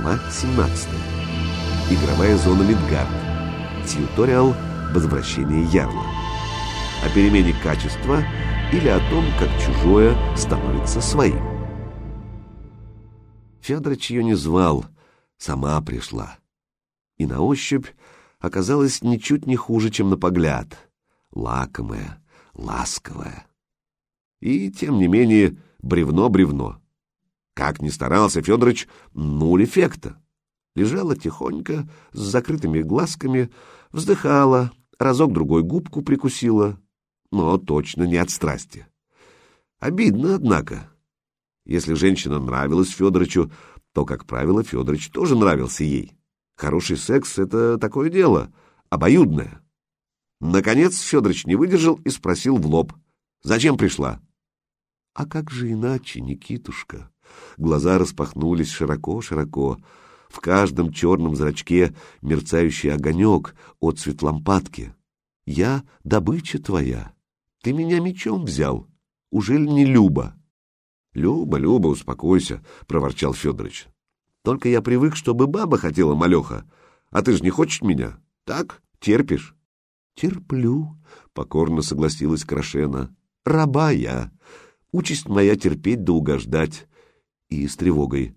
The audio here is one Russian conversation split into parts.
Глава 17. Игровая зона Мидгард. Тьюториал «Возвращение Ярла». О перемене качества или о том, как чужое становится своим. Федорович ее не звал, сама пришла. И на ощупь оказалась ничуть не хуже, чем на погляд. Лакомая, ласковая. И, тем не менее, бревно-бревно. Как ни старался Федорович, нуль эффекта. Лежала тихонько, с закрытыми глазками, вздыхала, разок-другой губку прикусила, но точно не от страсти. Обидно, однако. Если женщина нравилась Федоровичу, то, как правило, Федорович тоже нравился ей. Хороший секс — это такое дело, обоюдное. Наконец Федорович не выдержал и спросил в лоб. «Зачем пришла?» «А как же иначе, Никитушка?» Глаза распахнулись широко-широко. В каждом черном зрачке мерцающий огонек от цвет лампадки. «Я — добыча твоя. Ты меня мечом взял. Ужель не Люба?» «Люба, Люба, успокойся», — проворчал Федорович. «Только я привык, чтобы баба хотела малеха. А ты же не хочешь меня? Так? Терпишь?» «Терплю», — покорно согласилась Крашена. «Раба я. Участь моя терпеть да угождать и с тревогой.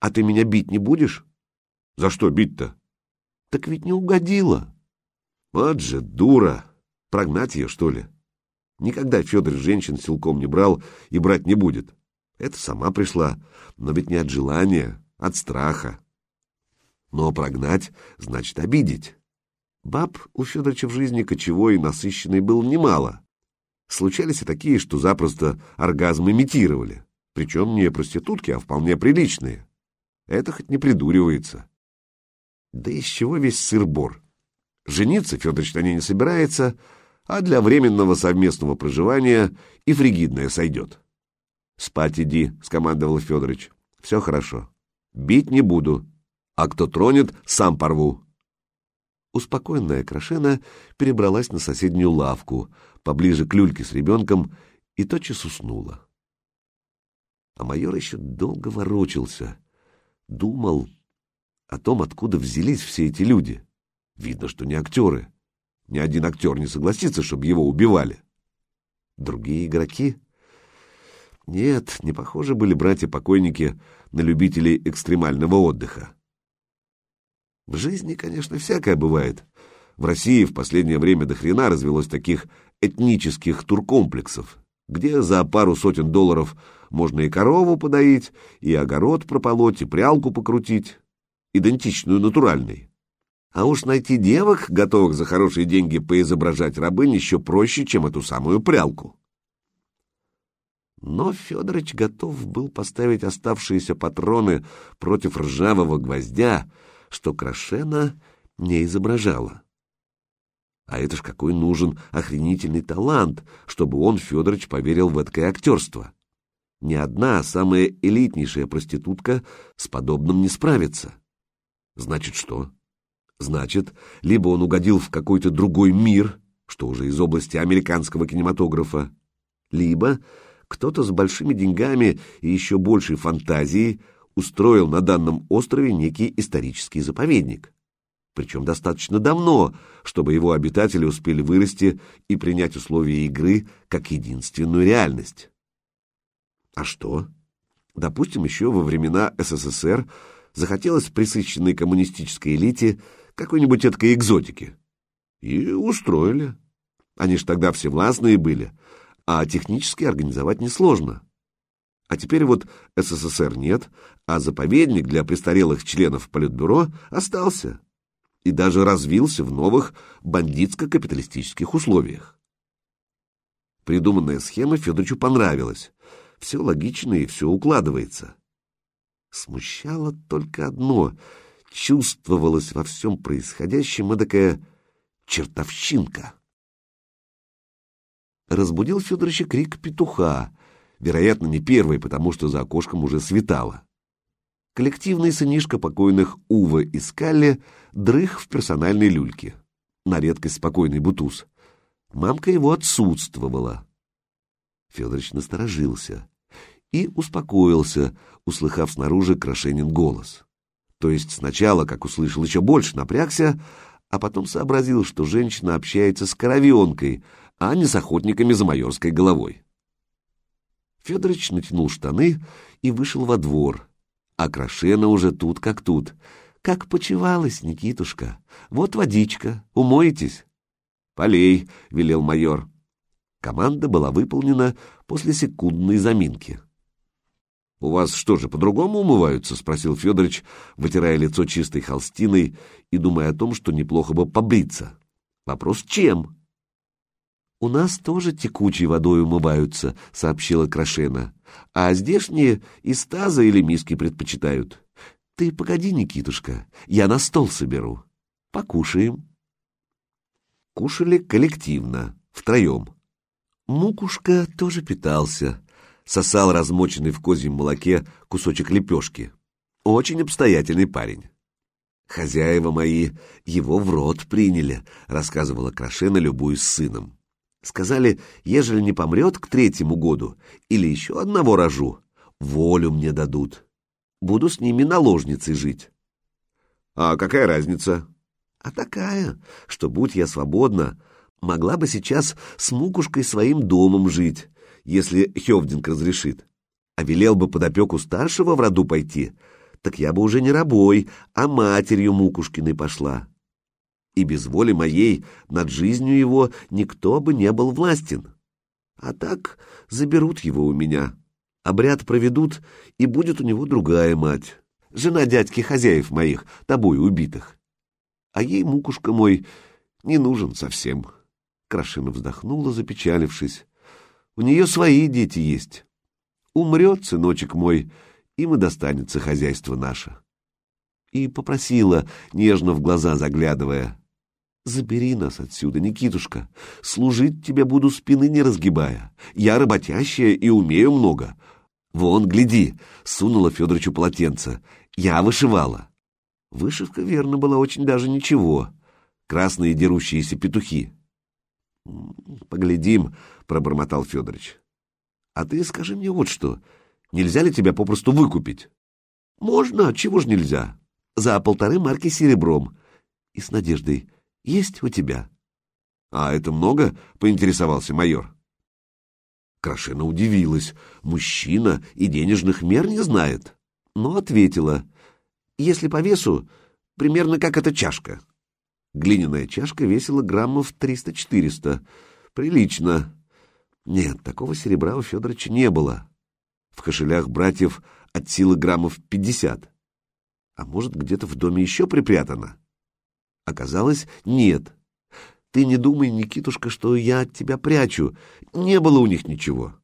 «А ты меня бить не будешь?» «За что бить-то?» «Так ведь не угодила». «Вот же дура! Прогнать ее, что ли?» Никогда Федор женщин силком не брал и брать не будет. Это сама пришла, но ведь не от желания, от страха. Но прогнать значит обидеть. Баб у Федоровича в жизни кочевой и насыщенной было немало. Случались и такие, что запросто оргазм имитировали. Причем не проститутки, а вполне приличные. Это хоть не придуривается. Да из чего весь сыр-бор? Жениться Федорович на не собирается, а для временного совместного проживания и фригидная сойдет. «Спать иди», — скомандовал Федорович. «Все хорошо. Бить не буду. А кто тронет, сам порву». Успокоенная Крашена перебралась на соседнюю лавку, поближе к люльке с ребенком, и тотчас уснула. А майор еще долго ворочался, думал о том, откуда взялись все эти люди. Видно, что не актеры. Ни один актер не согласится, чтобы его убивали. Другие игроки? Нет, не похожи были братья-покойники на любителей экстремального отдыха. В жизни, конечно, всякое бывает. В России в последнее время до хрена развелось таких этнических туркомплексов, где за пару сотен долларов можно и корову подоить, и огород прополоть, и прялку покрутить, идентичную натуральной. А уж найти девок, готовых за хорошие деньги поизображать рабынь, еще проще, чем эту самую прялку. Но Федорович готов был поставить оставшиеся патроны против ржавого гвоздя, что Крашена не изображала. А это ж какой нужен охренительный талант, чтобы он, Федорович, поверил в это актерство. Ни одна самая элитнейшая проститутка с подобным не справится. Значит, что? Значит, либо он угодил в какой-то другой мир, что уже из области американского кинематографа, либо кто-то с большими деньгами и еще большей фантазией устроил на данном острове некий исторический заповедник. Причем достаточно давно, чтобы его обитатели успели вырасти и принять условия игры как единственную реальность. А что? Допустим, еще во времена СССР захотелось присыщенной коммунистической элите какой-нибудь эткой экзотики. И устроили. Они ж тогда всевластные были, а технически организовать несложно. А теперь вот СССР нет, а заповедник для престарелых членов Политбюро остался и даже развился в новых бандитско-капиталистических условиях. Придуманная схема Федоровичу понравилась все логично и все укладывается. Смущало только одно — чувствовалась во всем происходящем эдакая чертовщинка. Разбудил Федоровича крик петуха, вероятно, не первый, потому что за окошком уже светало. Коллективный сынишка покойных Ува и Скалли дрых в персональной люльке. На редкость спокойный бутуз. Мамка его отсутствовала. Федорович насторожился и успокоился, услыхав снаружи Крашенин голос. То есть сначала, как услышал, еще больше напрягся, а потом сообразил, что женщина общается с коровенкой, а не с охотниками за майорской головой. Федорович натянул штаны и вышел во двор, а Крашена уже тут как тут. «Как почевалась, Никитушка? Вот водичка, умоетесь?» «Полей», — велел майор. Команда была выполнена после секундной заминки. «У вас что же, по-другому умываются?» — спросил Федорович, вытирая лицо чистой холстиной и думая о том, что неплохо бы побриться. «Вопрос чем?» «У нас тоже текучей водой умываются», — сообщила Крашена. «А здешние из таза или миски предпочитают. Ты погоди, Никитушка, я на стол соберу. Покушаем». Кушали коллективно, втроем. Мукушка тоже питался, сосал размоченный в козьем молоке кусочек лепешки. Очень обстоятельный парень. «Хозяева мои его в рот приняли», — рассказывала Крашена, любуясь сыном. «Сказали, ежели не помрет к третьему году или еще одного рожу, волю мне дадут. Буду с ними наложницей жить». «А какая разница?» «А такая, что, будь я свободна, могла бы сейчас с Мукушкой своим домом жить, если Хевдинг разрешит. А велел бы под опеку старшего в роду пойти, так я бы уже не рабой, а матерью Мукушкиной пошла. И без воли моей над жизнью его никто бы не был властен. А так заберут его у меня, обряд проведут, и будет у него другая мать, жена дядьки хозяев моих, тобой убитых. А ей, Мукушка мой, не нужен совсем. Крашина вздохнула, запечалившись. У нее свои дети есть. Умрет, сыночек мой, им и достанется хозяйство наше. И попросила, нежно в глаза заглядывая, «Забери нас отсюда, Никитушка, служить тебе буду спины не разгибая. Я работящая и умею много. Вон, гляди!» — сунула Федоровичу полотенце. «Я вышивала». Вышивка, верно, была очень даже ничего. Красные дерущиеся петухи. «Поглядим», — пробормотал Федорович. «А ты скажи мне вот что. Нельзя ли тебя попросту выкупить?» «Можно, чего ж нельзя? За полторы марки серебром. И с надеждой. Есть у тебя?» «А это много?» — поинтересовался майор. Крашена удивилась. Мужчина и денежных мер не знает. Но ответила. «Если по весу, примерно как эта чашка». Глиняная чашка весила граммов 300-400. Прилично. Нет, такого серебра у Федоровича не было. В кошелях братьев от силы граммов 50. А может, где-то в доме еще припрятано? Оказалось, нет. Ты не думай, Никитушка, что я от тебя прячу. Не было у них ничего.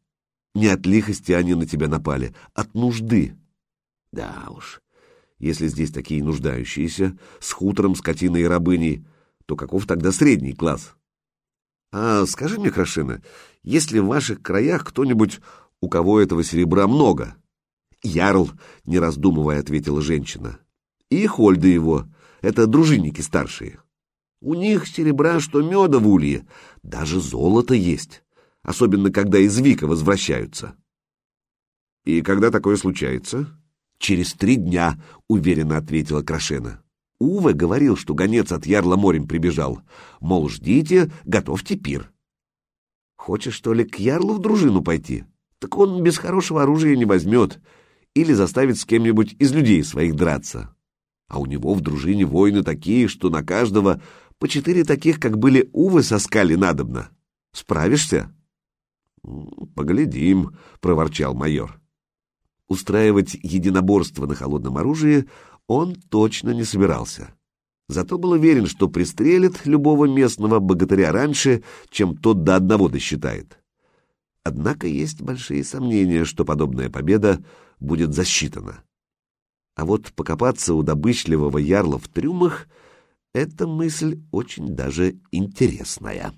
Не от лихости они на тебя напали, от нужды. Да уж, если здесь такие нуждающиеся, с хутором, скотиной и рабыней, то каков тогда средний класс? А скажи мне, Крашина, ли в ваших краях кто-нибудь, у кого этого серебра много? Ярл, не раздумывая, ответила женщина. И Хольда его, это дружинники старшие. У них серебра, что меда в улье, даже золото есть, особенно когда из Вика возвращаются. И когда такое случается? «Через три дня», — уверенно ответила Крашена. Уве говорил, что гонец от Ярла морем прибежал. Мол, ждите, готовьте пир. Хочешь, что ли, к Ярлу в дружину пойти? Так он без хорошего оружия не возьмет. Или заставит с кем-нибудь из людей своих драться. А у него в дружине воины такие, что на каждого по четыре таких, как были Увы со скали надобно. Справишься? — Поглядим, — проворчал майор. Устраивать единоборство на холодном оружии он точно не собирался. Зато был уверен, что пристрелит любого местного богатыря раньше, чем тот до одного досчитает. Однако есть большие сомнения, что подобная победа будет засчитана. А вот покопаться у добычливого ярла в трюмах — эта мысль очень даже интересная.